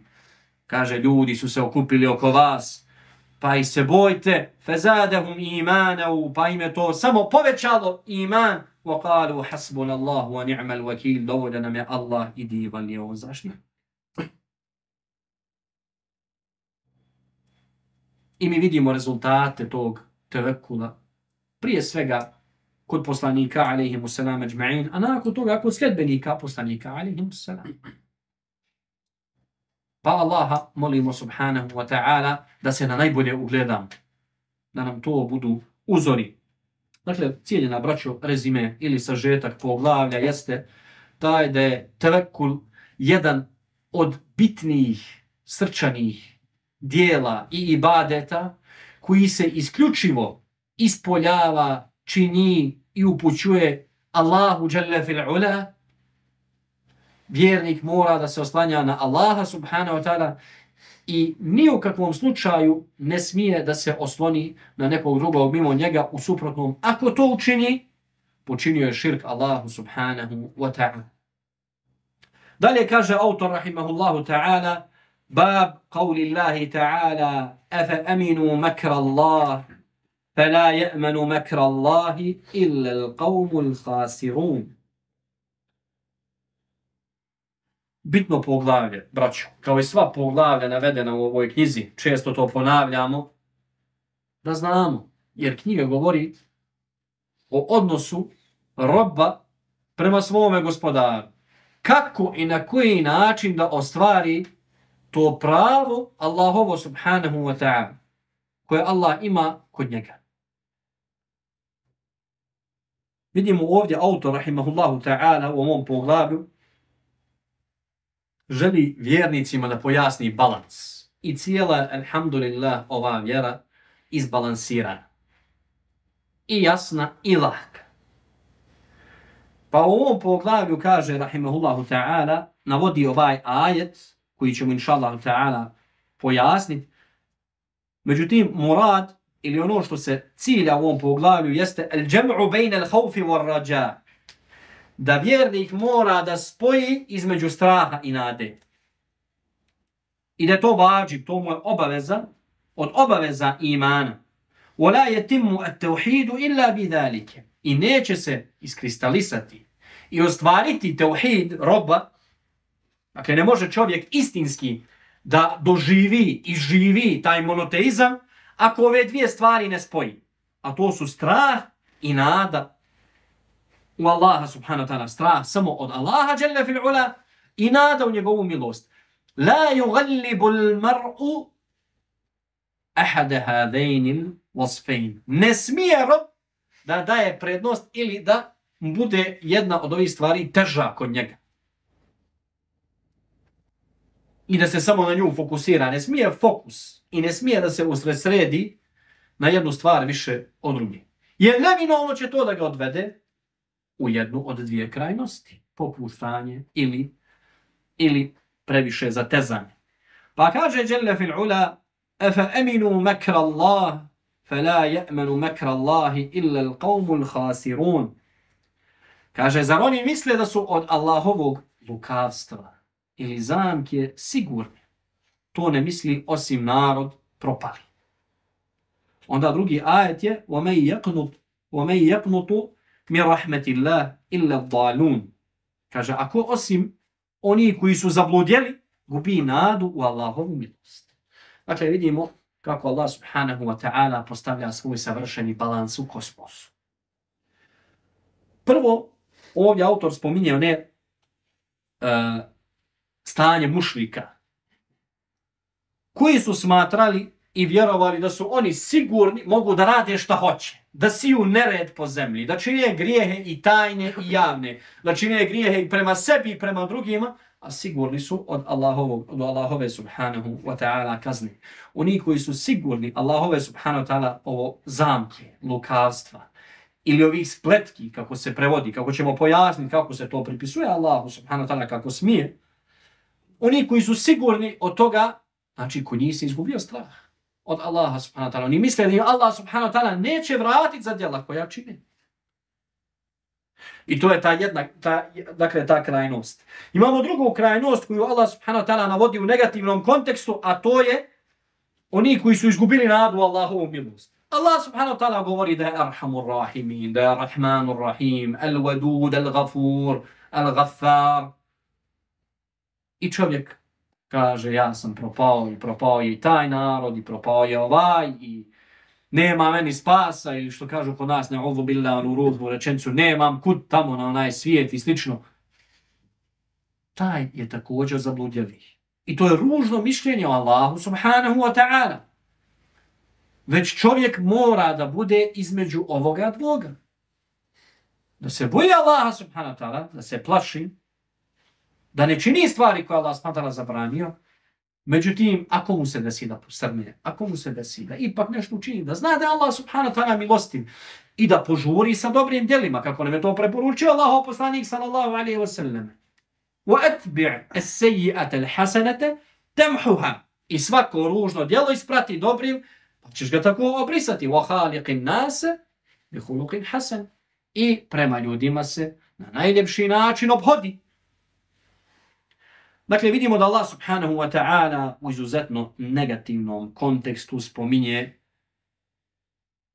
kaže ljudi su se okupili oko vas pa i se bojte fazadahum imana pa im to samo povećalo iman wa qalu hasbunallahu wa ni'mal wakeel dovoljan nam je Allah i divan je on zaštitnik I mi vidimo rezultate tog tevekula. Prije svega kod poslanika, alaihimu salam, ajma'in, a nakon toga kod sljedbenika poslanika, alaihimu salam. Pa Allaha molimo subhanahu wa ta'ala da se na najbolje ugledam. Da nam to budu uzori. Dakle, cijeljena braćo, rezime ili sažetak poglavlja jeste taj da je tevekul jedan od bitnijih, srčanih dijela i ibadeta koji se isključivo ispoljava, čini i upućuje Allahu Jalla fil ula, vjernik mora da se oslanja na Allaha subhanahu wa ta'ala i ni u kakvom slučaju ne smije da se osloni na nekog drugog mimo njega u suprotnom. Ako to učini, počinio je širk Allahu subhanahu wa ta'ala. Dalje kaže autor rahimahullahu ta'ala bab qavli Allahi ta'ala afa aminu makra Allah فلا يأمن مكر الله إلا القوم الخاسرون bitno poglavlje, braćo, kao i sva poglavlja navedena u ovoj knjizi, često to ponavljamo, da znamo, jer knjiga govori o odnosu roba prema svome gospodaru. Kako i na koji način da ostvari to pravo Allahovo subhanahu wa ta'ala, koje Allah ima kod njega. Vidimo ovdje autor, rahimahullahu ta'ala, u ovom poglavlju, želi vjernicima da pojasni balans. I cijela, alhamdulillah, ova vjera izbalansirana. I jasna i lahka. Pa u ovom poglavlju kaže, rahimahullahu ta'ala, navodi ovaj ajet, koji ćemo, inša Allah ta'ala, pojasniti. Međutim, murad, ili ono što se cilja u ovom poglavlju, jeste el džem'u bejne al haufi war rađa da vjernik mora da spoji između straha i nade. I da to vađi, to mu je obaveza od obaveza imana. وَلَا يَتِمُّ التَّوْحِيدُ إِلَّا بِذَلِكَ I neće se iskristalisati i ostvariti teuhid roba, dakle ne može čovjek istinski da doživi i živi taj monoteizam, ako ove dvije stvari ne spoji. A to su strah i nada u Allaha subhanahu wa ta'ala strah samo od Allaha jalla fil ula i nada u njegovu milost. La yugallibu al-mar'u ahad hadain wasfain. Ne smije rob da daje prednost ili da bude jedna od ovih stvari teža kod njega. I da se samo na nju fokusira. Ne smije fokus i ne smije da se usredsredi na jednu stvar više od druge. Jer neminovno će to da ga odvede u jednu od dvije krajnosti, popuštanje ili, ili previše zatezanje. Pa kaže Jelle fil ula, efe eminu mekra Allah, fe la je'menu mekra Allahi illa l'qavmul khasirun. Kaže, zar oni misle da su od Allahovog lukavstva ili zamke sigurni? To ne misli osim narod propali. Onda drugi ajet je وَمَنْ يَقْنُطُ وَمَنْ يَقْنُطُ مِنْ رَحْمَةِ اللَّهِ إِلَّا الضَّالُونَ Kaže, ako osim oni koji su zabludjeli, gubi nadu u Allahovu milost. Dakle, vidimo kako Allah subhanahu wa ta'ala postavlja svoj savršeni balans u kosmosu. Prvo, ovdje autor spominje one uh, stanje mušlika koji su smatrali i vjerovali da su oni sigurni, mogu da rade šta hoće. Da siju nered po zemlji, da čine grijehe i tajne i javne, da čine grijehe i prema sebi i prema drugima, a sigurni su od, Allahovog, od Allahove subhanahu wa ta'ala kazni. Oni koji su sigurni Allahove subhanahu wa ta'ala ovo zamke, lukavstva, ili ovih spletki, kako se prevodi, kako ćemo pojasniti kako se to pripisuje Allahu subhanahu wa ta'ala kako smije, oni koji su sigurni od toga, znači kod njih se izgubio strah od Allaha subhanahu wa ta'ala. Oni misle da Allah subhanahu wa ta'ala neće vratiti za djela koja čine. I to je ta jedna, ta, dakle, ta krajnost. Imamo drugu krajnost koju Allah subhanahu wa ta'ala navodi u negativnom kontekstu, a to je oni koji su izgubili nadu Allahovu milost. Allah subhanahu wa ta'ala govori da je arhamur rahimin, da je rahmanur rahim, al wadud, al gafur, al gafar. I čovjek kaže ja sam propao i propao je i taj narod i propao je ovaj i nema meni spasa ili što kažu kod nas ne ovo bila u rubu rečenicu nemam kud tamo na onaj svijet i slično. Taj je također zabludjevi. I to je ružno mišljenje o Allahu subhanahu wa ta'ala. Već čovjek mora da bude između ovoga dvoga. Da se boji Allaha subhanahu wa ta'ala, da se plaši, da ne čini stvari koje Allah smatala zabranio, Međutim, ako mu se desi da posrne, ako mu se desi da ipak nešto učini, da zna da je Allah subhanahu ta'ala milostiv i da požuri sa dobrim djelima, kako nam je to preporučio Allah, poslanik sallallahu alaihi wa sallam. Wa atbi' as-sayyi'ata al-hasanata tamhuha. I svako ružno djelo isprati dobrim, pa ćeš ga tako obrisati. Wa khaliqin nas bi khuluqin hasan. I prema ljudima se na najljepši način obhodi. Dakle, vidimo da Allah subhanahu wa ta'ala u izuzetno negativnom kontekstu spominje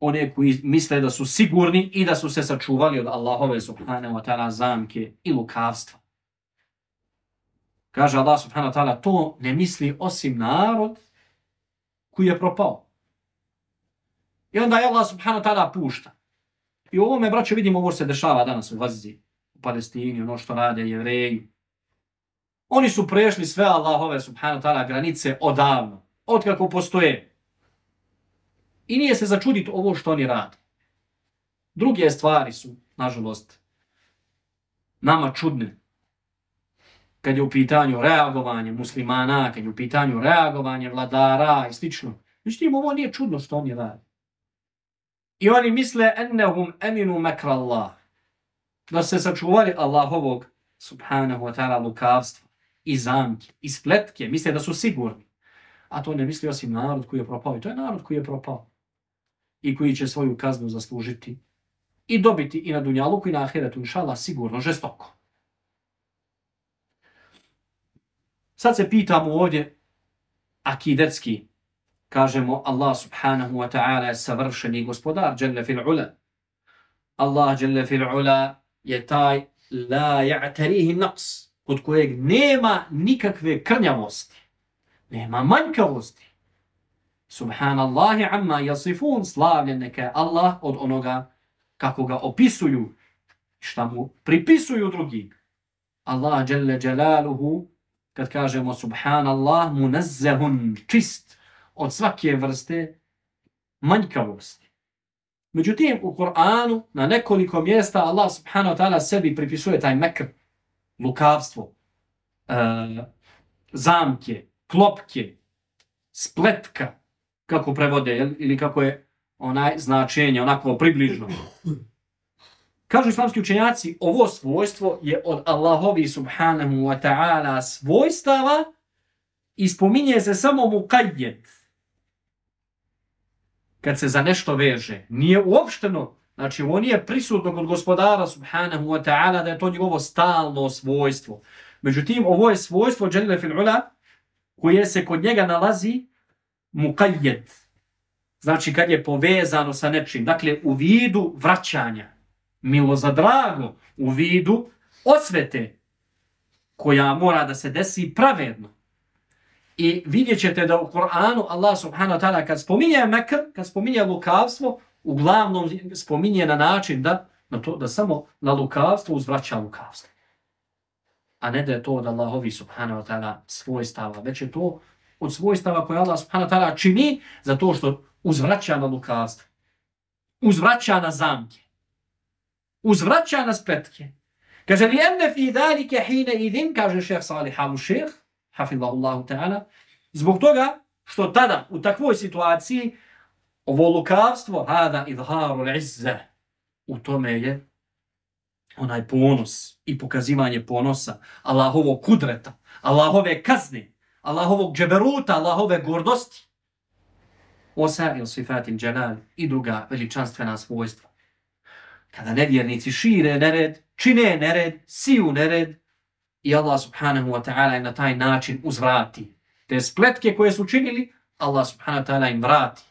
one koji misle da su sigurni i da su se sačuvali od Allahove subhanahu wa ta'ala zamke i lukavstva. Kaže Allah subhanahu wa ta'ala, to ne misli osim narod koji je propao. I onda je Allah subhanahu wa ta'ala pušta. I u ovome, braćo, vidimo ovo se dešava danas u Gazi, u Palestini, ono što rade jevreji, Oni su prešli sve Allahove subhanahu ta'ala granice odavno, od kako postoje. I nije se začuditi ovo što oni rade. Druge stvari su, nažalost, nama čudne. Kad je u pitanju reagovanje muslimana, kad je u pitanju reagovanje vladara i slično. Međutim, ovo nije čudno što oni rade. I oni misle ennehum eminu mekra Allah. Da se sačuvali Allahovog subhanahu wa ta'ala lukavstva i zamke, i spletke, misle da su sigurni. A to ne misli osim narod koji je propao. I to je narod koji je propao. I koji će svoju kaznu zaslužiti. I dobiti i na Dunjaluku i na Ahiretu, inšala, sigurno, žestoko. Sad se pitamo ovdje, akidetski, kažemo Allah subhanahu wa ta'ala je savršeni gospodar, dželle fil ula. Allah dželle fil ula je taj la ja'tarihi naqs, kod kojeg nema nikakve krnjavosti, nema manjkavosti. Subhanallahi amma yasifun, slavljen neka je Allah od onoga kako ga opisuju, šta mu pripisuju drugi. Allah jalla jalaluhu, kad kažemo subhanallah, munazzehun, čist od svake vrste manjkavosti. Međutim, u Kur'anu na nekoliko mjesta Allah subhanahu wa ta'ala sebi pripisuje taj mekr, lukavstvo, e, zamke, klopke, spletka, kako prevode, ili kako je onaj značenje, onako približno. Kažu islamski učenjaci, ovo svojstvo je od Allahovi subhanahu wa ta'ala svojstava i spominje se samo mu kajjet. Kad se za nešto veže. Nije uopšteno, znači on nije prisutno kod gospodara subhanahu wa ta'ala da je to njegovo stalno svojstvo. Međutim, ovo je svojstvo dželile Fil'ula koje se kod njega nalazi mu. Znači kad je povezano sa nečim. Dakle, u vidu vraćanja milo za drago u vidu osvete koja mora da se desi pravedno. I vidjet ćete da u Koranu Allah subhanahu wa ta'ala kad spominje mekr, kad spominje lukavstvo, uglavnom spominje na način da, na to, da samo na lukavstvo uzvraća lukavstvo. A ne da je to od Allahovi subhanahu wa ta'ala svojstava, već je to od svojstava koje Allah subhanahu wa ta'ala čini za to što uzvraća na lukavstvo. Uzvraća na zamke uzvraća na spletke. Kaže li enne fi dalike hine idin, kaže šeh Salih al-Šeh, hafidhahullahu ta'ala, zbog toga što tada u takvoj situaciji ovo lukavstvo, hada idharu l'izze, u tome je onaj ponos i pokazivanje ponosa, Allahovog kudreta, Allahove kazne, Allahovog džeberuta, Allahove gordosti, Osa'il sifatin dželal i druga veličanstvena svojstva kada nevjernici šire nered, čine nered, siju nered i Allah subhanahu wa ta'ala na taj način uzvrati. Te spletke koje su činili, Allah subhanahu wa ta'ala im vrati.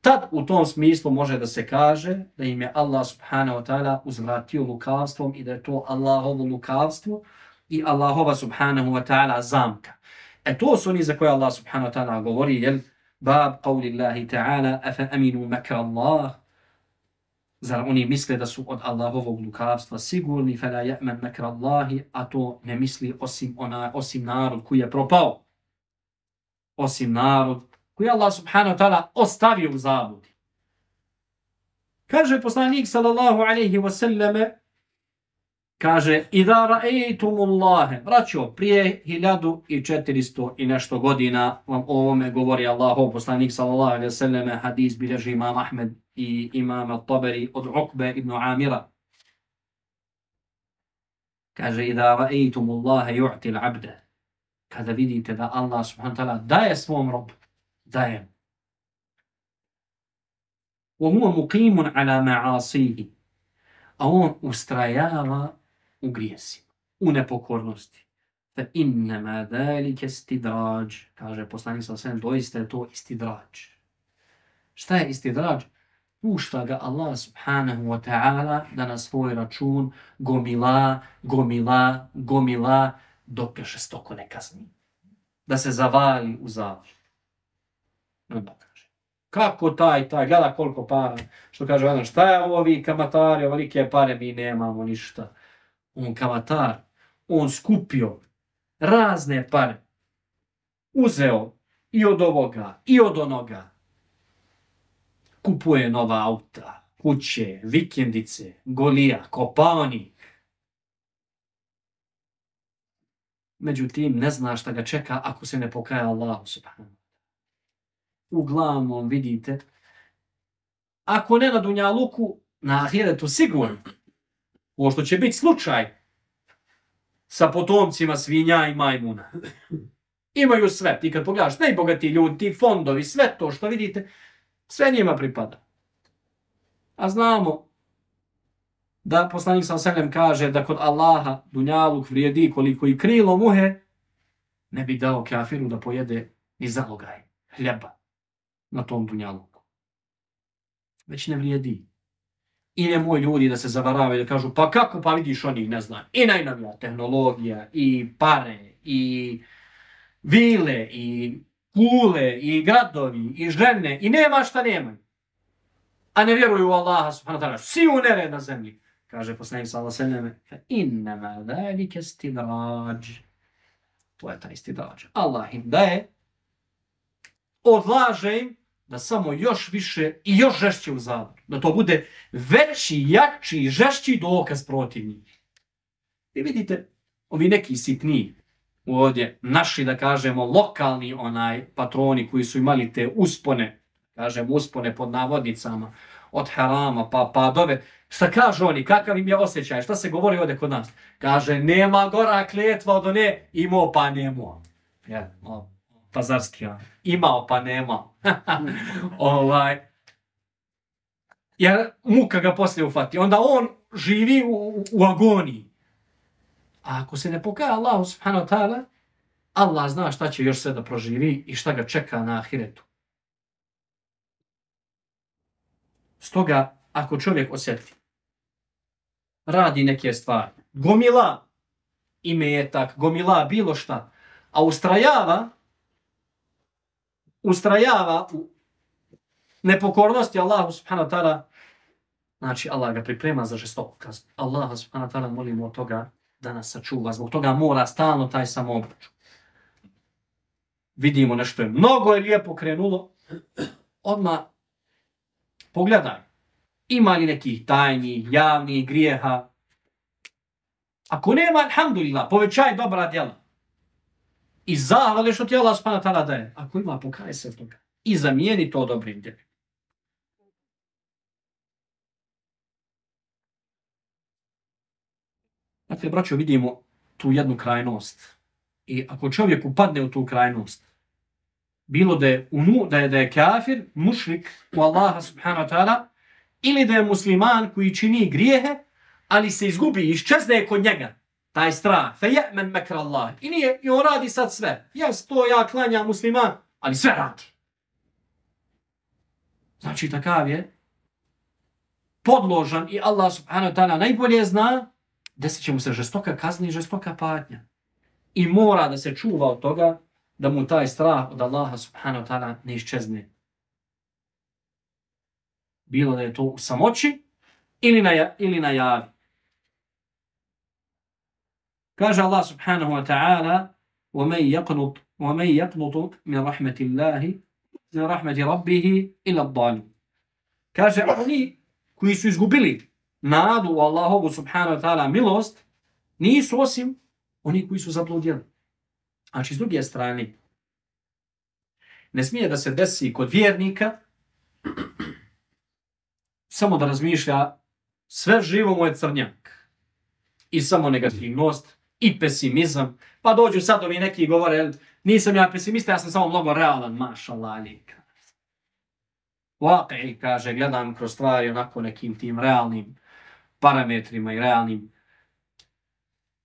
Tad u tom smislu može da se kaže da im je Allah subhanahu wa ta'ala uzvratio lukavstvom i da je to Allahovo lukavstvo i Allahova subhanahu wa ta'ala zamka. E to su oni za koje Allah subhanahu wa ta'ala govori, jel? Bab qavli Allahi ta'ala, afa aminu makra Allah, Zar oni misle da su od Allahovog lukavstva sigurni, fela ya'man makra Allahi, a to ne misli osim, ona, osim narod koji je propao. Osim narod koji Allah subhanahu wa ta'ala ostavio u zabudi. Kaže poslanik sallallahu alaihi wa sallame, kaže, ra'ejtum Allahe, braćo, prije 1400 i nešto godina vam o ovome govori Allahov poslanik sallallahu alaihi wa sallame, hadis bilježi imam Ahmed i imam al-Tabari od Uqbe ibn Amira. Kaže, Ida ra'ejtum Allahe ju'ti l'abde, kada vidite da Allah subhanahu wa ta'ala daje svom robu, dajem. Wa huwa muqimun ala ma'asihi. A on ustrajava u grijesima, u nepokornosti. Fa innama dhalika istidraj. Kaže poslanik sa sve, doista je to istidraj. Šta je istidraj? Pušta ga Allah subhanahu wa ta'ala da na svoj račun gomila, gomila, gomila, dok ga šestoko ne kazni. Da se zavali u zavlju. Onda kaže. Kako taj, taj, gleda koliko para. Što kaže, ona, šta je ovi kamatari, ovolike pare, mi nemamo ništa on kamatar, on skupio razne pare, uzeo i od ovoga, i od onoga, kupuje nova auta, kuće, vikendice, golija, kopani. Međutim, ne zna šta ga čeka ako se ne pokaja Allahu subhanahu. Uglavnom, vidite, ako ne na Dunjaluku, na Ahiretu sigurno, Ovo što će biti slučaj sa potomcima svinja i majmuna. Imaju sve. Ti kad pogledaš, najbogati ljudi, ti fondovi, sve to što vidite, sve njima pripada. A znamo da poslanik sa selem kaže da kod Allaha dunjaluk vrijedi koliko i krilo muhe, ne bi dao kafiru da pojede ni zalogaj hljeba na tom dunjaluku. Već ne vrijedi. I nemoj ljudi da se zavaravaju da kažu pa kako pa vidiš oni ne znam. I najnovija tehnologija i pare i vile i kule i gradovi i žene i nema šta nema. A ne vjeruju u Allaha subhanahu wa ta'ala. Svi u nered na zemlji. Kaže poslanik sallallahu alejhi ve sellem: "Inna zalika istidraj." To je taj istidraj. Allah im daje odlaže im da samo još više i još žešće u zavor. Da to bude veći, jači, žešći dokaz protiv njih. I vidite, ovi neki sitni ovdje, naši, da kažemo, lokalni onaj patroni koji su imali te uspone, kažem uspone pod navodnicama, od harama, pa padove. Šta kažu oni, kakav im je osjećaj, šta se govori ovdje kod nas? Kaže, nema gora kletva od one, imao pa nemo. Ja, o, pazarski, ja. imao pa nemao. ovaj, jer muka ga poslije ufati. Onda on živi u, u, agoniji. A ako se ne pokaja Allah subhanahu wa ta'ala, Allah zna šta će još sve da proživi i šta ga čeka na ahiretu. Stoga, ako čovjek osjeti, radi neke stvari, gomila imetak, gomila bilo šta, a ustrajava, ustrajava u nepokornosti Allahu subhanahu wa ta'ala, znači Allah ga priprema za žestoku kaznu. Allah subhanahu wa ta'ala molimo od toga da nas sačuva, zbog toga mora stalno taj samoobračun. Vidimo nešto je mnogo je lijepo krenulo, odmah pogledaj, ima li nekih tajni, javnih grijeha, Ako nema, alhamdulillah, povećaj dobra djela. I zahvali što ti Allah subhanahu ta'ala daje. Ako ima, pokaj se toga. I zamijeni to dobrim djelom. Dakle, braćo, vidimo tu jednu krajnost. I ako čovjek upadne u tu krajnost, bilo da je, unu, da je, da je kafir, mušrik u Allaha subhanahu wa ta'ala, ili da je musliman koji čini grijehe, ali se izgubi i iščezne kod njega taj strah. Fe je'men mekra Allah. I, nije, I on radi sad sve. Jes, to ja klanjam musliman, ali sve radi. Znači, takav je podložan i Allah subhanahu wa ta'ala najbolje zna desit će mu se žestoka kazna i žestoka patnja. I mora da se čuva od toga da mu taj strah od Allaha subhanahu wa ta'ala ne iščezne. Bilo da je to u samoći ili na, ili na javi. Kaže Allah subhanahu wa ta'ala وَمَنْ يَقْنُطْ وَمَنْ يَقْنُطُ مِنْ رَحْمَةِ اللَّهِ مِنْ رَحْمَةِ رَبِّهِ إِلَى الضَّالِ Kaže, oni koji su izgubili nadu u Allahovu subhanahu wa ta'ala milost, nisu osim oni koji su zabludjeli. Znači, s druge strane, ne smije da se desi kod vjernika samo da razmišlja sve živo mu je crnjak i samo negativnost, i pesimizam. Pa dođu sad ovi neki govore, nisam ja pesimista, ja sam samo mnogo realan, maša lalika. Vakaj, kaže, gledam kroz stvari onako nekim tim realnim parametrima i realnim.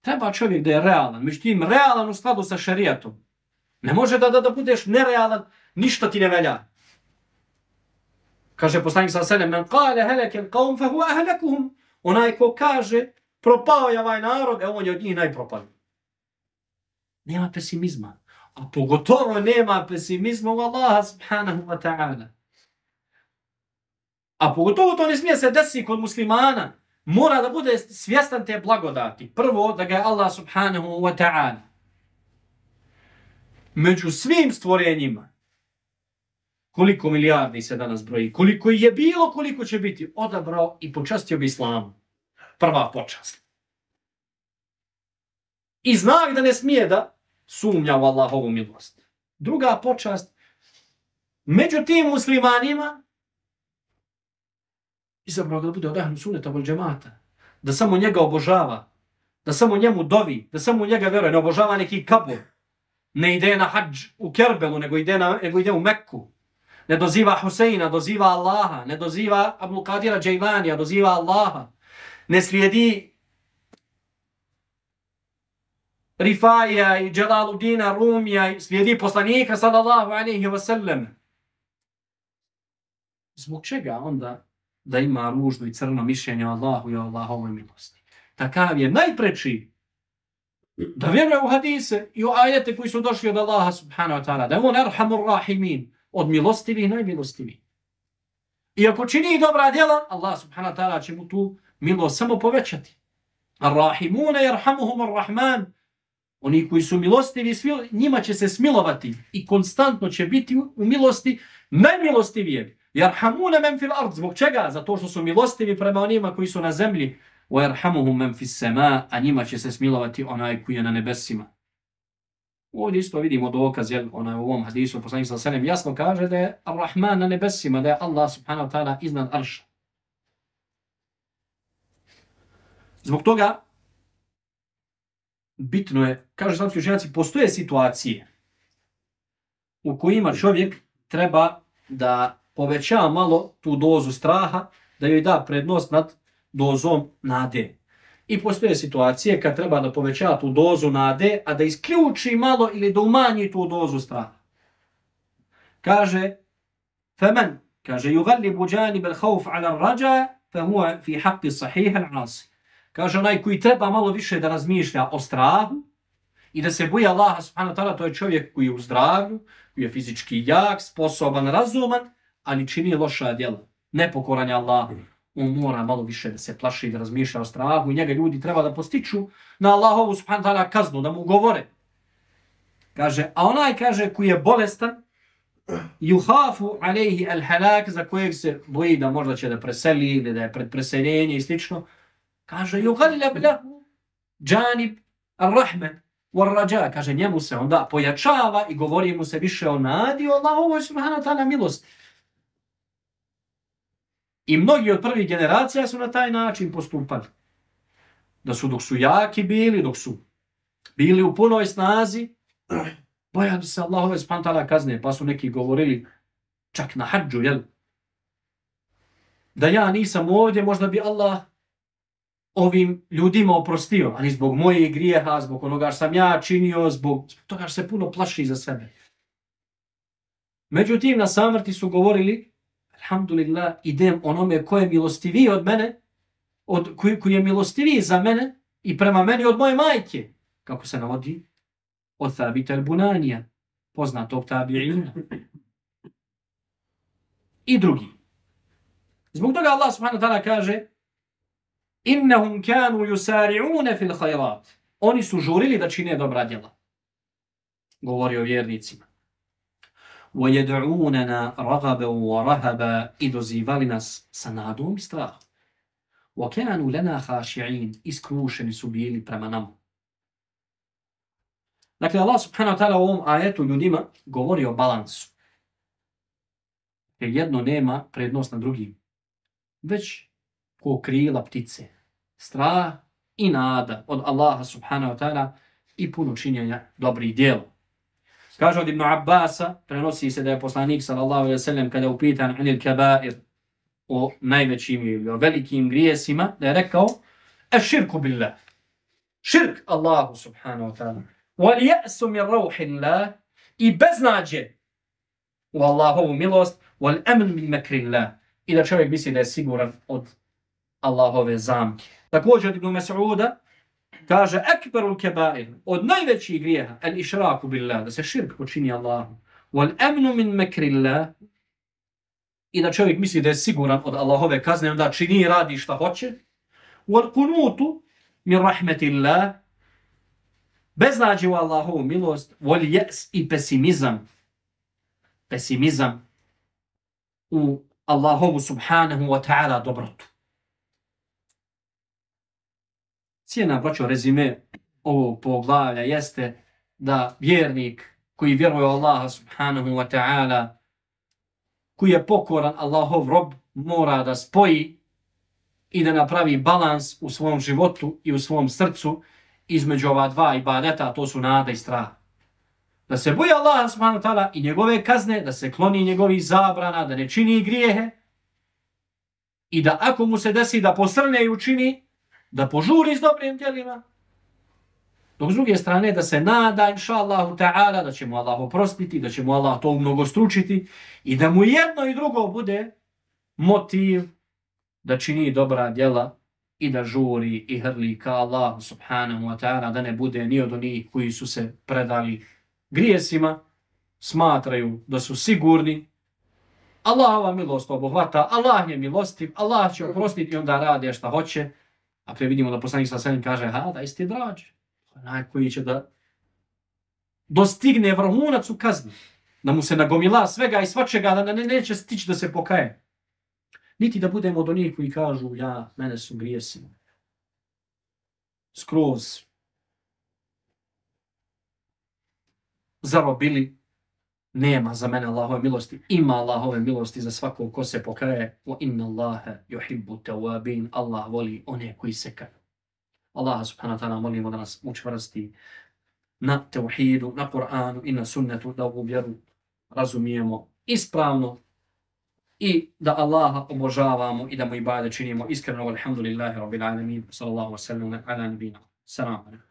Treba čovjek da je realan, međutim, realan u skladu sa šerijatom. Ne može da, da, da budeš nerealan, ništa ti ne velja. Kaže poslanik sa selem, men kale heleke qaum fa huwa ahlakuhum. Onaj ko kaže, propao je ovaj narod, evo on je od njih najpropali. Nema pesimizma. A pogotovo nema pesimizma u Allaha subhanahu wa ta'ala. A pogotovo to ne smije se desiti kod muslimana. Mora da bude svjestan te blagodati. Prvo, da ga je Allah subhanahu wa ta'ala. Među svim stvorenjima, koliko milijardi se danas broji, koliko je bilo, koliko će biti, odabrao i počastio bi islamu prva počast. I znak da ne smije da sumnja u Allahovu milost. Druga počast, među tim muslimanima, izabrao da bude od ahlu suneta vol džemata, da samo njega obožava, da samo njemu dovi, da samo njega veruje, ne obožava neki kabur, ne ide na hađ u Kerbelu, nego ide, na, nego ide u Mekku, ne doziva Huseina, doziva Allaha, ne doziva Abdul Qadira Džajlanija, doziva Allaha, ne slijedi Rifaja i Jalaludina Rumija i slijedi poslanika sallallahu alaihi wa sallam. Zbog čega onda da ima ružno i crno mišljenje o Allahu i o Allahovoj milosti? Takav je najpreči da vjeruje u hadise i u ajete koji su došli od Allaha subhanahu wa ta'ala. Da je on arhamur rahimin od milostivih najmilostivih. I ako čini dobra djela, Allah subhanahu wa ta'ala će mu tu milost samo povećati. Ar-Rahimuna yarhamuhum ar-Rahman. Oni koji su milostivi, njima će se smilovati i konstantno će biti u milosti najmilostivije. Yarhamuna men fil ard. Zbog čega? Zato što su milostivi prema onima koji su na zemlji. Wa yarhamuhum men fis sama. A njima će se smilovati onaj koji je na nebesima. Ovdje isto vidimo dokaz, jel, onaj u ovom hadisu, poslanik sa selem jasno kaže da je Ar-Rahman na nebesima, da je Allah subhanahu wa ta'ala iznad arša. Zbog toga, bitno je, kažu islamski učenjaci, postoje situacije u kojima čovjek treba da poveća malo tu dozu straha, da joj da prednost nad dozom nade. I postoje situacije kad treba da poveća tu dozu nade, a da isključi malo ili da umanji tu dozu straha. Kaže, femen, kaže, yugallibu janib bel hauf ala raja fe huwa fi haqqi sahih al-asi. Kaže, onaj koji treba malo više da razmišlja o strahu i da se boji Allaha subhanahu wa ta'ala, to je čovjek koji je u zdravlju, koji je fizički jak, sposoban, razuman, ali čini loša djela. Nepokoranje Allahu on mora malo više da se plaši, da razmišlja o strahu i njega ljudi treba da postiču na Allahovu subhanahu wa ta'ala kaznu, da mu govore. Kaže, a onaj kaže koji je bolestan, yuhafu alejhi al halak za kojeg se boji da možda će da preseli ili da je pred preseljenje i slično, kaže, yughallab lahu janib ar-rahman wal-raja, kaže, njemu se onda pojačava i govori mu se više o nadi Allahovoj subhanahu ta'ala milosti. I mnogi od prvih generacija su na taj način postupali. Da su dok su jaki bili, dok su bili u punoj snazi, bojali se Allahove spantala kazne, pa su neki govorili čak na hađu, jel? Da ja nisam ovdje, možda bi Allah ovim ljudima oprostio, ali zbog moje grijeha, zbog onoga što sam ja činio, zbog, zbog toga što se puno plaši za sebe. Međutim, na samrti su govorili, alhamdulillah, idem onome ko je milostiviji od mene, od, koji, koji je milostiviji za mene i prema meni od moje majke. Kako se navodi? Od Thabita al-Bunanija, poznatog tabi'ina. I drugi. Zbog toga Allah subhanahu wa ta'ala kaže Innahum kanu yusari'une fil khayrat. Oni su žurili da čine dobra djela. Govori o vjernicima. وَيَدْعُونَنَا رَغَبًا وَرَهَبًا i dozivali nas sa nadom i strahom. وَكَانُوا لَنَا خَاشِعِينَ iskrušeni su bili prema nama. Dakle, Allah subhanahu wa ta'ala u ovom ajetu ljudima govori o balansu. Jer jedno nema prednost na drugim. Već ko krila ptice. Strah i nada od Allaha subhanahu wa ta'ala i puno činjenja dobrih dijela. Kaže od Ibn Abbasa, prenosi se da je poslanik sallallahu alaihi sallam kada je upitan anil kabair o najvećim ili o velikim grijesima, da je rekao e širku billah. Širk Allahu subhanahu wa ta'ala. Wal ja'su min la, i beznađe u Allahovu milost wal amn min makrillah. I da čovjek misli da je siguran od Allahove zamke. Također od Ibn Mas'uda, kaže ekberul kebair, od najvećih grijeha, el išraku billah, da se širk počini Allahu, wal amnu min mekrillah, i da čovjek misli da je siguran od Allahove kazne, onda čini i radi šta hoće, wal kunutu min rahmetillah, beznađe u Allahovu milost, wal jes i pesimizam, pesimizam u Allahovu subhanahu wa ta'ala dobrotu. Cijena, braćo, rezime ovog poglavlja jeste da vjernik koji vjeruje Allaha subhanahu wa ta'ala, koji je pokoran Allahov rob, mora da spoji i da napravi balans u svom životu i u svom srcu između ova dva ibadeta, to su nada i strah. Da se boji Allaha subhanahu wa ta'ala i njegove kazne, da se kloni njegovih zabrana, da ne čini grijehe i da ako mu se desi da posrne i učini, da požuri s dobrim djelima, dok s druge strane da se nada, inša Allahu ta'ala, da će mu Allah oprostiti, da će mu Allah to mnogo stručiti i da mu jedno i drugo bude motiv da čini dobra djela i da žuri i hrli ka Allahu subhanahu wa ta'ala, da ne bude ni od onih koji su se predali grijesima, smatraju da su sigurni, Allahova milost obuhvata, Allah je milostiv, Allah će oprostiti i onda radi šta hoće, A prije vidimo da poslanik sa svem kaže, ha, da isti drađe. Onaj koji će da dostigne vrhunac u kazni. Da mu se nagomila svega i svačega, da ne, neće stići da se pokaje. Niti da budemo od onih koji kažu, ja, mene su grijesi. Skroz. Zarobili nema za mene Allahove milosti, ima Allahove milosti za svakog ko se pokaje. Wa inna Allahe yuhibbu tawabin. Allah voli one koji se kaju. Allah subhanahu wa ta'ala molimo da nas učvrsti na tevhidu, na Kur'anu i na sunnetu, da ovu vjeru razumijemo ispravno i da Allaha obožavamo i da mu ibade činimo iskreno. Alhamdulillahi rabbil alamin. Sallallahu wa sallam ala nabina. Salam alaikum.